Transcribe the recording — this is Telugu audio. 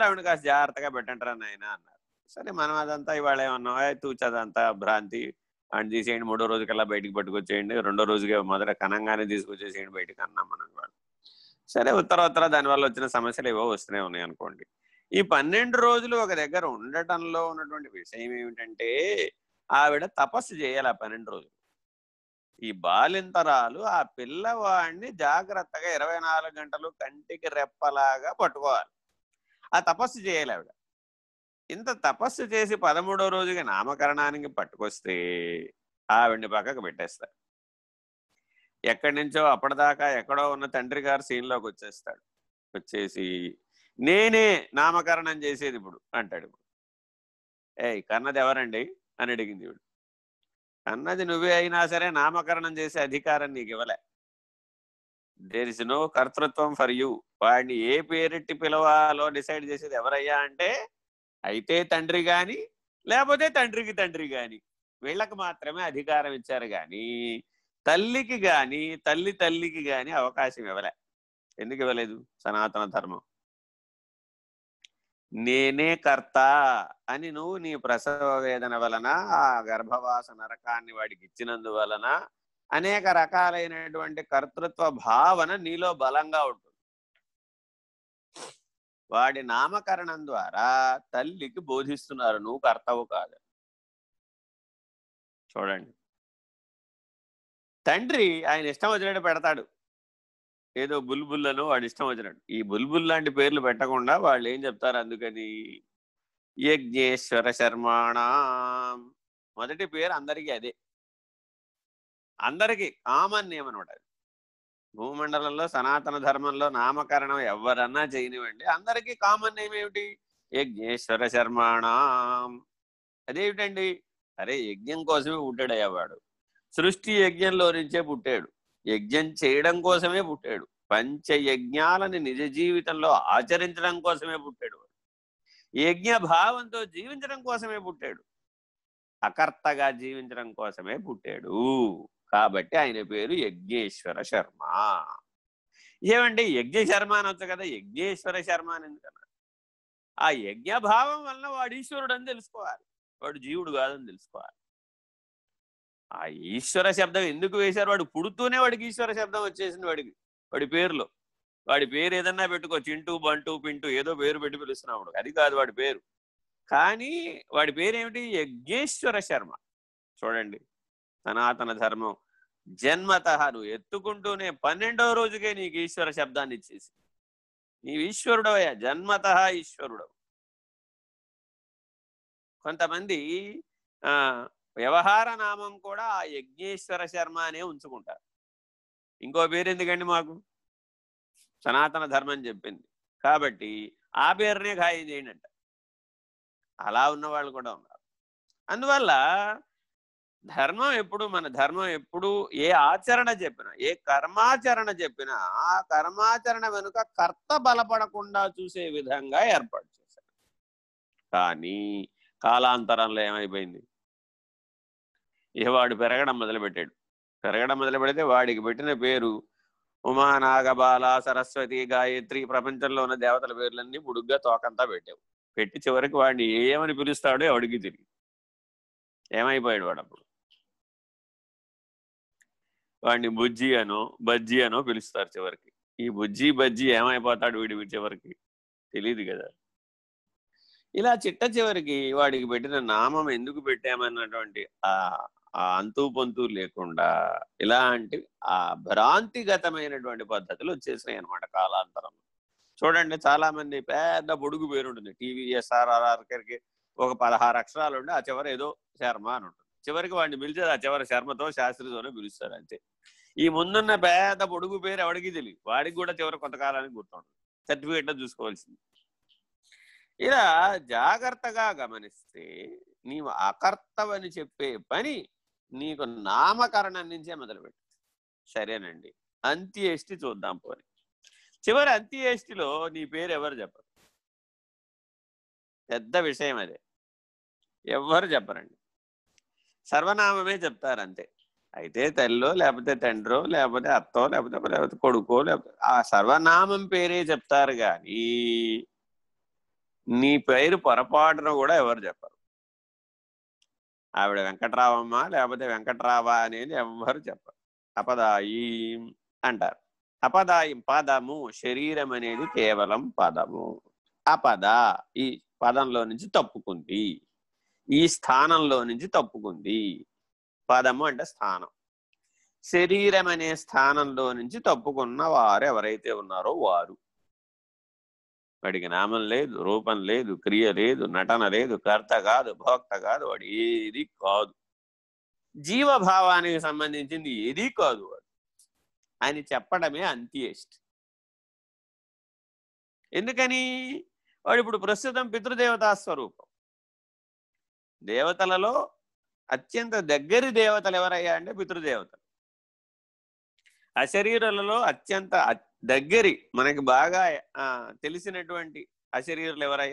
ఆవిడ కాస్త జాగ్రత్తగా పెట్టంటారా నాయన అన్నారు. సరే మనం అదంతా ఇవాళ ఏమన్నా? తూచదంతా భ్రాంతి. అండ్ తీసేయండి మూడో రోజుకల్లా బయటికి పట్టుకొచ్చేయండి. రెండో రోజుగా మొదట కనంగానే తీసుకొచ్చేసేయండి బయటకు అన్నాం మనం వాళ్ళు సరే ఉత్తర ఉత్తర దానివల్ల వచ్చిన సమస్యలు ఏవో వస్తూనే ఉన్నాయి అనుకోండి. ఈ పన్నెండు రోజులు ఒక దగ్గర ఉండటంలో ఉన్నటువంటి విషయం ఏమిటంటే ఆవిడ తపస్సు చేయాలి ఆ పన్నెండు రోజులు. ఈ బాలింతరాలు ఆ పిల్లవాడిని జాగ్రత్తగా ఇరవై నాలుగు గంటలు కంటికి రెప్పలాగా పట్టుకోవాలి. ఆ తపస్సు చేయాలి ఆవిడ. ఇంత తపస్సు చేసి పదమూడో రోజుకి నామకరణానికి పట్టుకొస్తే ఆవిడ్ని పక్కకు పెట్టేస్తాడు ఎక్కడి నుంచో అప్పటిదాకా ఎక్కడో ఉన్న తండ్రి గారు సీన్లోకి వచ్చేస్తాడు. వచ్చేసి నేనే నామకరణం చేసేది ఇప్పుడు అంటాడు ఇప్పుడు. ఏయ్ కన్నది ఎవరండి? అని అడిగింది ఇప్పుడు కన్నది నువ్వే అయినా సరే నామకరణం చేసే అధికారం నీకు ఇవ్వలే. దేర్ ఇస్ నో కర్తృత్వం ఫర్ యూ వాడిని ఏ పేరెట్టి పిలవాలో డిసైడ్ చేసేది ఎవరయ్యా అంటే అయితే తండ్రి గాని లేకపోతే తండ్రికి తండ్రి గాని. వీళ్ళకి మాత్రమే అధికారం ఇచ్చారు కానీ తల్లికి గాని తల్లి తల్లికి గాని అవకాశం ఇవ్వలే. ఎందుకు ఇవ్వలేదు? సనాతన ధర్మం. నేనే కర్త అని నువ్వు నీ ప్రసవ వేదన వలన ఆ గర్భవాస నరకాన్ని వాడికి ఇచ్చినందువలన అనేక రకాలైనటువంటి కర్తృత్వ భావన నీలో బలంగా ఉంటుంది. వాడి నామకరణం ద్వారా తల్లికి బోధిస్తున్నారు నువ్వు కర్తవు కాదు. చూడండి. తండ్రి ఆయన ఇష్టం వచ్చినట్టు పెడతాడు. ఏదో బుల్బుల్లను వాడు ఇష్టం వచ్చినట్టు. ఈ బుల్బుల్ లాంటి పేర్లు పెట్టకుండా వాళ్ళు ఏం చెప్తారు అందుకని? యజ్ఞేశ్వర శర్మాణ. మొదటి పేరు అందరికీ అదే. అందరికీ కామన్ నేమ్ అనమాట భూమండలంలో సనాతన ధర్మంలో నామకరణం ఎవరన్నా చేయనివ్వండి. అందరికీ కామన్ నేమ్ ఏమిటి? యజ్ఞేశ్వర శర్మాణం. అదేమిటండి? అరే యజ్ఞం కోసమే పుట్టాడయ్యవాడు సృష్టి యజ్ఞంలో నుంచే పుట్టాడు. యజ్ఞం చేయడం కోసమే పుట్టాడు. పంచయజ్ఞాలని నిజ జీవితంలో ఆచరించడం కోసమే పుట్టాడు యజ్ఞ భావంతో జీవించడం కోసమే పుట్టాడు. అకర్తగా జీవించడం కోసమే పుట్టాడు. కాబట్టి ఆయన పేరు యజ్ఞేశ్వర శర్మ. ఏమండి? యజ్ఞ శర్మ అనొచ్చు కదా యజ్ఞేశ్వర శర్మ అని ఎందుకన్నారు ఆ యజ్ఞ భావం వలన వాడు ఈశ్వరుడు అని తెలుసుకోవాలి. వాడు జీవుడు కాదని తెలుసుకోవాలి. ఆ ఈశ్వర శబ్దం ఎందుకు వేశారు? వాడు పుడుతూనే వాడికి ఈశ్వర శబ్దం వచ్చేసింది వాడికి వాడి పేరులో. వాడి పేరు ఏదన్నా పెట్టుకో చింటూ బంటూ పింటూ ఏదో పేరు పెట్టి పిలుస్తున్నాడు అది కాదు వాడి పేరు. కానీ వాడి పేరు ఏమిటి యజ్ఞేశ్వర శర్మ. చూడండి. సనాతన ధర్మం. జన్మత నువ్వు ఎత్తుకుంటూనే పన్నెండవ రోజుకే నీకు ఈశ్వర శబ్దాన్ని ఇచ్చేసి. నీవు ఈశ్వరుడవయ్యా జన్మత ఈశ్వరుడవు. కొంతమంది ఆ వ్యవహార నామం కూడా ఆ యజ్ఞేశ్వర శర్మ అనే ఉంచుకుంటారు. ఇంకో పేరు ఎందుకండి మాకు? సనాతన ధర్మం చెప్పింది. కాబట్టి ఆ పేరునే ఖాయం చేయండి అంట. అలా ఉన్న వాళ్ళు కూడా ఉన్నారు. అందువల్ల ధర్మం ఎప్పుడు మన ధర్మం ఎప్పుడు ఏ ఆచరణ చెప్పినా ఏ కర్మాచరణ చెప్పినా ఆ కర్మాచరణ వెనుక కర్త బలపడకుండా చూసే విధంగా ఏర్పాటు చేశారు కానీ కాలాంతరంలో ఏమైపోయింది? ఇక వాడు పెరగడం మొదలుపెట్టాడు. పెరగడం మొదలు పెడితే వాడికి పెట్టిన పేరు ఉమా నాగబాల సరస్వతి గాయత్రి ప్రపంచంలో ఉన్న దేవతల పేర్లన్నీ ముడుగ్గా తోకంతా పెట్టావు. పెట్టి చివరికి వాడిని ఏమని పిలుస్తాడో ఎవడికి తిరిగి ఏమైపోయాడు వాడు అప్పుడు? వాడిని బుజ్జి అనో బజ్జి అనో పిలుస్తారు చివరికి. ఈ బుజ్జి బజ్జి ఏమైపోతాడు వీడి చివరికి? తెలియదు కదా. ఇలా చిట్ట చివరికి వాడికి పెట్టిన నామం ఎందుకు పెట్టామన్నటువంటి ఆ ఆ అంతు పొంతు లేకుండా ఇలాంటి ఆ భ్రాంతిగతమైనటువంటి పద్ధతులు వచ్చేసినాయి అనమాట కాలాంతరం. చూడండి చాలా మంది పెద్ద పొడుగు పేరుంటుంది. టీవీఎస్ఆర్ఆర్ఆర్కి ఒక పదహారు అక్షరాలు ఉండి ఆ చివరి ఏదో శర్మ అని ఉంటుంది. చివరికి వాడిని పిలిచేది ఆ చివరి శర్మతో శాస్త్రితోనే పిలుస్తారు అంతే. ఈ ముందున్న పేద పొడుగు పేరు ఎవడికి తెలియదు వాడికి కూడా చివరి కొంతకాలానికి గుర్తుండదు. సర్టిఫికేట్లో చూసుకోవాల్సింది. ఇలా జాగ్రత్తగా గమనిస్తే నీవు అకర్తవని చెప్పే పని నీకు నామకరణం నుంచే మొదలుపెట్టు. సరేనండి. అంత్యేష్టి చూద్దాం పోని. చివరి అంత్యేష్టిలో నీ పేరు ఎవరు చెప్పరు? పెద్ద విషయం అదే. ఎవరు చెప్పరండి? సర్వనామమే చెప్తారు అంతే అయితే తల్లో లేకపోతే తండ్రో లేకపోతే అత్తో లేకపోతే లేకపోతే కొడుకో లేకపోతే ఆ సర్వనామం పేరే చెప్తారు కానీ నీ పేరు పొరపాటున కూడా ఎవరు చెప్పరు. ఆవిడ వెంకట్రావమ్మ లేకపోతే వెంకట్రావ అనేది ఎవరు చెప్పరు. అపదాయి అంటారు. అపదాయం పదము శరీరం అనేది కేవలం పదము. అపద ఈ పదంలో నుంచి తప్పుకుంది. ఈ స్థానంలో నుంచి తప్పుకుంది. పదము అంటే స్థానం. శరీరం అనే స్థానంలో నుంచి తప్పుకున్న వారు ఎవరైతే ఉన్నారో వారు. వాడికి నామం లేదు రూపం లేదు క్రియ లేదు నటన లేదు కర్త కాదు భోక్త కాదు వాడు ఏది కాదు. జీవభావానికి సంబంధించింది ఏది కాదు వాడు. అని చెప్పడమే అంత్యేష్టి. ఎందుకని? వాడు ఇప్పుడు ప్రస్తుతం పితృదేవతా స్వరూపం. దేవతలలో అత్యంత దగ్గరి దేవతలు ఎవరయ్యా అంటే పితృదేవతలు. అశరీరులలో అత్యంత దగ్గరి మనకి బాగా తెలిసినటువంటి అశరీరులు ఎవరయ్యా?